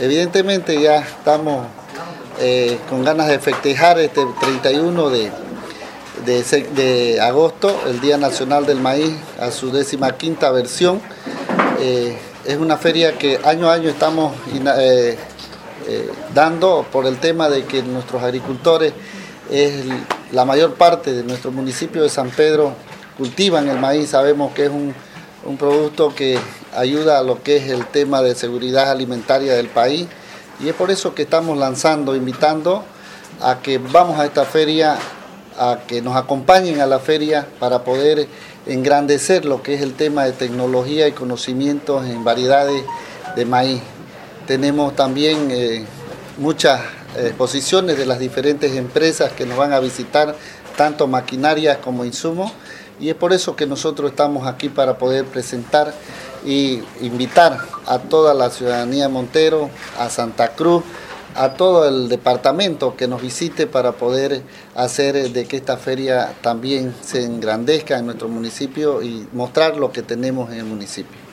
evidentemente ya estamos eh, con ganas de festejar este 31 de, de, agosto, el Día Nacional del Maíz, a su décima quinta versión. Eh, es una feria que año a año estamos eh, dando por el tema de que nuestros agricultores, es la mayor parte de nuestro municipio de San Pedro, cultivan el maíz, sabemos que es un, un producto que ayuda a lo que es el tema de seguridad alimentaria del país y es por eso que estamos lanzando, invitando a que vamos a esta feria, a que nos acompañen a la feria para poder engrandecer lo que es el tema de tecnología y conocimientos en variedades de maíz. Tenemos también eh, muchas exposiciones de las diferentes empresas que nos van a visitar, tanto maquinarias como insumos, y es por eso que nosotros estamos aquí para poder presentar y invitar a toda la ciudadanía de Montero, a Santa Cruz, a todo el departamento que nos visite para poder hacer de que esta feria también se engrandezca en nuestro municipio y mostrar lo que tenemos en el municipio.